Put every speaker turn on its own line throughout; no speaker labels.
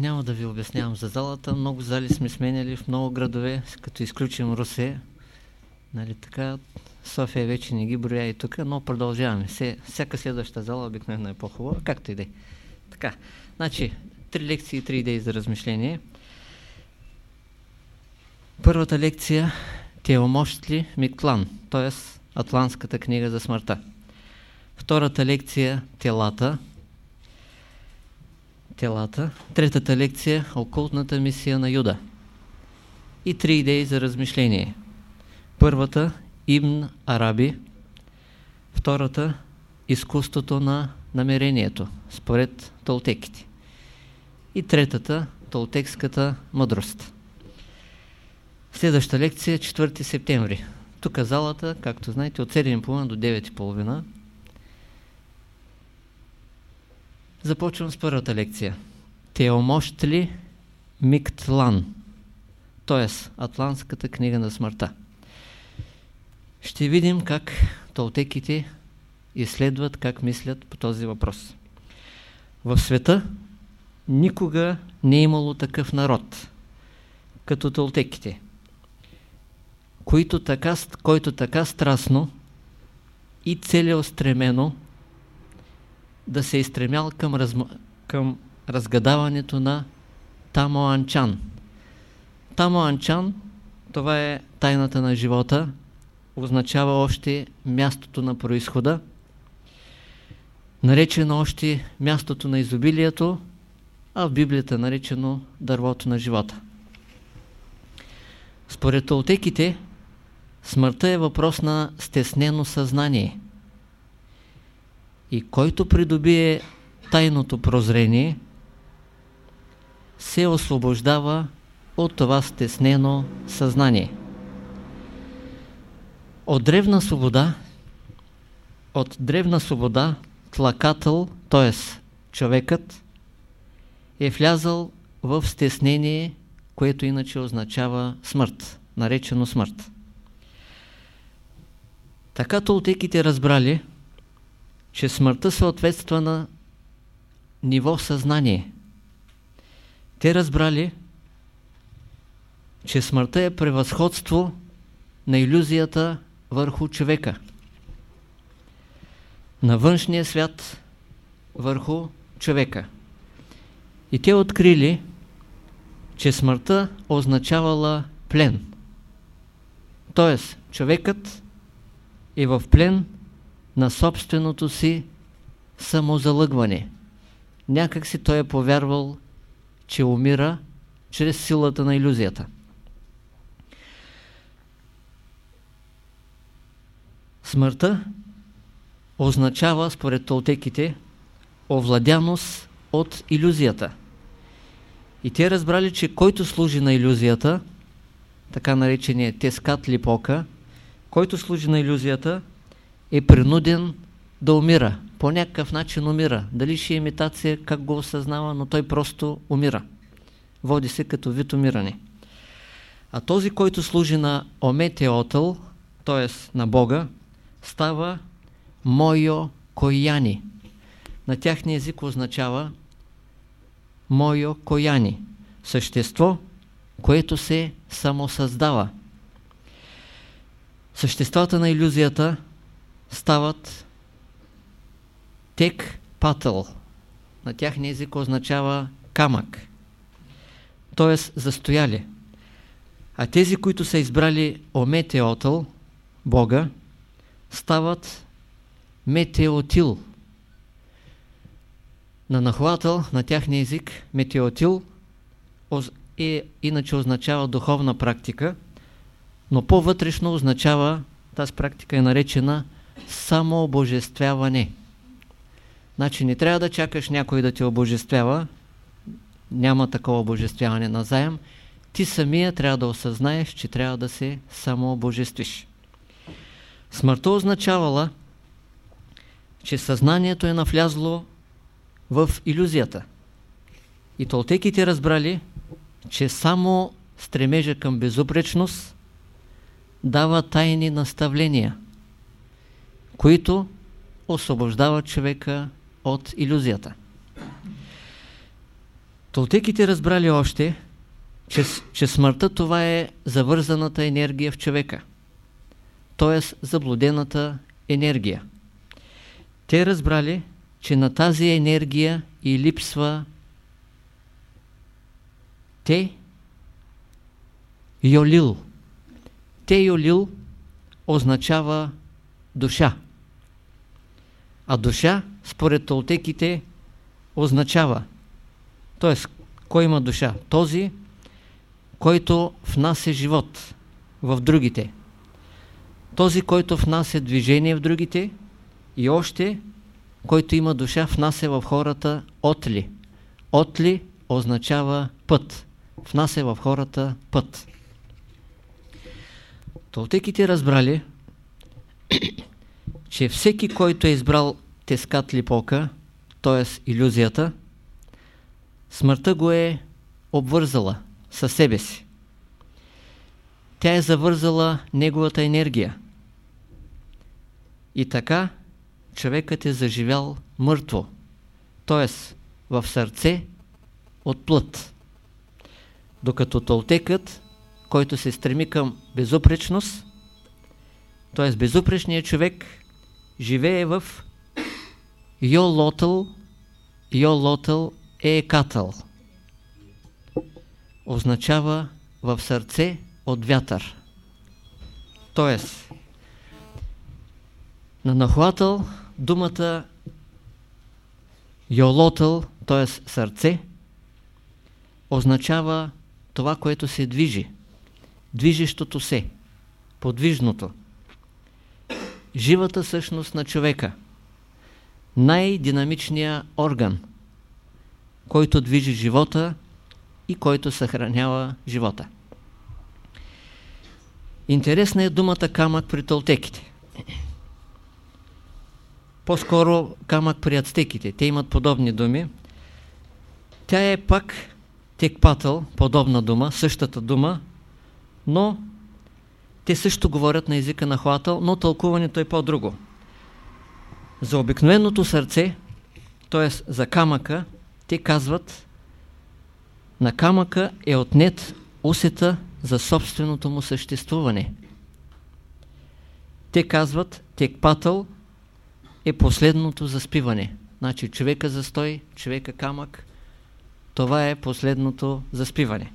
Няма да ви обяснявам за залата. Много зали сме сменяли в много градове, като изключим Русе. Нали, така, София вече не ги броя и тук, но продължаваме. Се, всяка следваща зала обикновено е по-хубава, както и да е. Така, значи, три лекции и три идеи за размишление. Първата лекция Теомощли Миктлан, т.е. Атлантската книга за смъртта. Втората лекция Телата, телата. Третата лекция – окултната мисия на Юда. И три идеи за размишление. Първата – Ибн Араби. Втората – изкуството на намерението, според толтеките. И третата – толтекската мъдрост. Следваща лекция – 4 септември. Тук залата, както знаете, от 7.30 до 9.30 Започвам с първата лекция. Теомощли Миктлан, т.е. Атлантската книга на смъртта. Ще видим как толтеките изследват, как мислят по този въпрос. В света никога не е имало такъв народ, като толтеките, който така, който така страстно и целеустремено да се е изстремял към, разм... към разгадаването на Тамоанчан. Тамоанчан, това е тайната на живота, означава още мястото на происхода, наречено още мястото на изобилието, а в Библията наречено дървото на живота. Според толтеките, смъртта е въпрос на стеснено съзнание – и който придобие тайното прозрение, се освобождава от това стеснено съзнание. От древна свобода, от древна свобода, тлакател, т.е. човекът, е влязал в стеснение, което иначе означава смърт, наречено смърт. Така толтеките разбрали, че смъртта съответства на ниво съзнание. Те разбрали, че смъртта е превъзходство на иллюзията върху човека. На външния свят върху човека. И те открили, че смъртта означавала плен. Тоест, човекът е в плен на собственото си самозалъгване. Някак си той е повярвал, че умира чрез силата на иллюзията. Смъртта означава, според толтеките, овладяност от иллюзията. И те разбрали, че който служи на иллюзията, така наречения тескат липока, който служи на иллюзията, е принуден да умира. По някакъв начин умира. Дали ще е имитация, как го осъзнава, но той просто умира. Води се като вид умиране. А този, който служи на Ометеотъл, т.е. на Бога, става Мойо Кояни. На тяхния език означава Мойо Кояни. Същество, което се самосъздава. Съществата на иллюзията стават тек патъл. На тяхния език означава камък. Т.е. застояли. А тези, които са избрали Ометеотъл, Бога, стават метеотил. На нахватъл, на тяхния език, метеотил е, иначе означава духовна практика, но по-вътрешно означава, тази практика е наречена само обожествяване. Значи не трябва да чакаш някой да те обожествява, няма такова обожествяване на заем. Ти самия трябва да осъзнаеш, че трябва да се самообожествиш. Смъртта означавала, че съзнанието е навлязло в иллюзията. И толтеките разбрали, че само стремежа към безупречност дава тайни наставления – които освобождават човека от иллюзията. Толтеките разбрали още, че, че смъртта това е завързаната енергия в човека, т.е. заблудената енергия. Те разбрали, че на тази енергия и липсва те Йолил. Те Йолил означава душа. А душа, според толтеките, означава, т.е. кой има душа? Този, който внася живот в другите. Този, който внася движение в другите и още, който има душа, внася в хората отли. Отли означава път. Внася в хората път. Толтеките разбрали, че всеки, който е избрал тескат липока, т.е. иллюзията, смъртта го е обвързала със себе си. Тя е завързала неговата енергия. И така човекът е заживял мъртво, т.е. в сърце от плът. Докато толтекът, който се стреми към безупречност, т.е. безупречният човек живее в Йолотъл, Йолотъл е катъл. Означава в сърце от вятър. Тоест, на нахватъл думата Йолотъл, т.е. сърце, означава това, което се движи. Движещото се. Подвижното живата същност на човека. Най-динамичният орган, който движи живота и който съхранява живота. Интересна е думата камък при толтеките. По-скоро камък при ацтеките. Те имат подобни думи. Тя е пак текпатъл, подобна дума, същата дума, но те също говорят на езика на хватъл, но тълкуването е по-друго. За обикновеното сърце, т.е. за камъка, те казват на камъка е отнет усета за собственото му съществуване. Те казват, текпатъл е последното заспиване. Значи човека застой, човека камък, това е последното заспиване.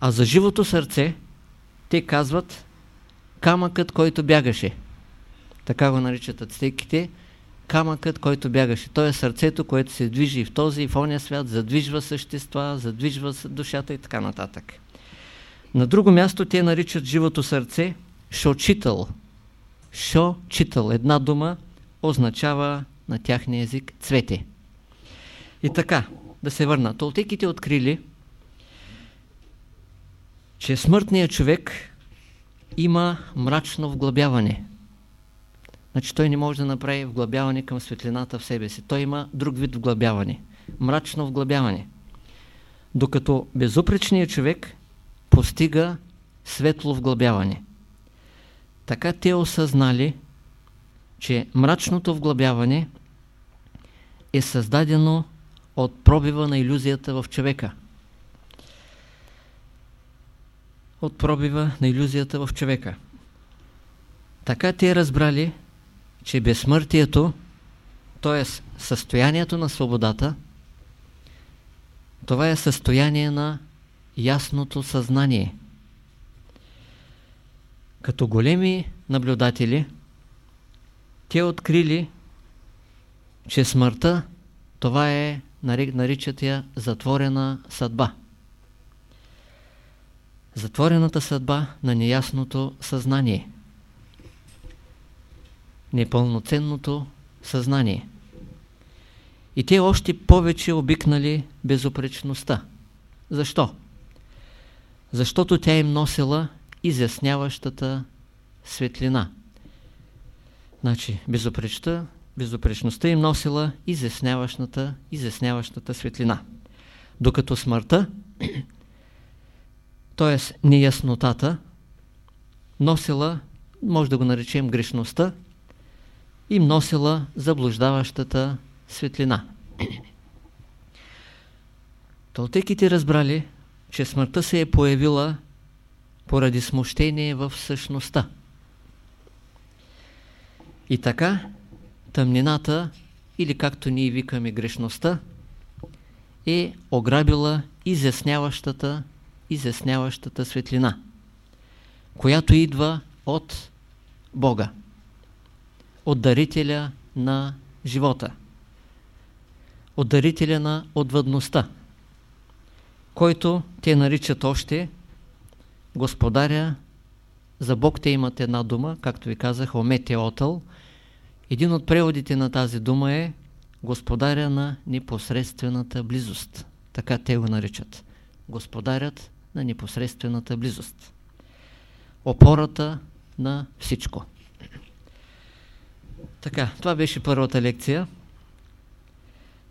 А за живото сърце, те казват камъкът, който бягаше. Така го наричат ацтеките. Камъкът, който бягаше. Той е сърцето, което се движи в този и в ония свят, задвижва същества, задвижва душата и така нататък. На друго място те наричат живото сърце шочител. Шочител. Една дума означава на тяхния език цвете. И така, да се върна. Толтеките открили, че смъртният човек има мрачно вглъбяване. Значи той не може да направи вглъбяване към светлината в себе си. Той има друг вид вглъбяване. Мрачно вглъбяване. Докато безупречният човек постига светло вглъбяване. Така те осъзнали, че мрачното вглъбяване е създадено от пробива на иллюзията в човека. От пробива на иллюзията в човека. Така те разбрали, че безсмъртието, т.е. състоянието на свободата, това е състояние на ясното съзнание. Като големи наблюдатели, те открили, че смъртта, това е, наричат я затворена съдба затворената съдба на неясното съзнание, непълноценното съзнание. И те още повече обикнали безопречността. Защо? Защото тя им носила изясняващата светлина. Значи, безопречта, безопречността им носила изясняващата, изясняващата светлина. Докато смъртта т.е. неяснотата, носила, може да го наречем грешността, им носила заблуждаващата светлина. Толтеките разбрали, че смъртта се е появила поради смущение в същността. И така, тъмнината, или както ние викаме грешността, е ограбила изясняващата, изясняващата светлина, която идва от Бога, от дарителя на живота, от дарителя на отвъдността, който те наричат още Господаря, за Бог те имат една дума, както ви казах, Ометеотъл. Един от преводите на тази дума е Господаря на непосредствената близост. Така те го наричат. Господарят на непосредствената близост. Опората на всичко. Така, това беше първата лекция.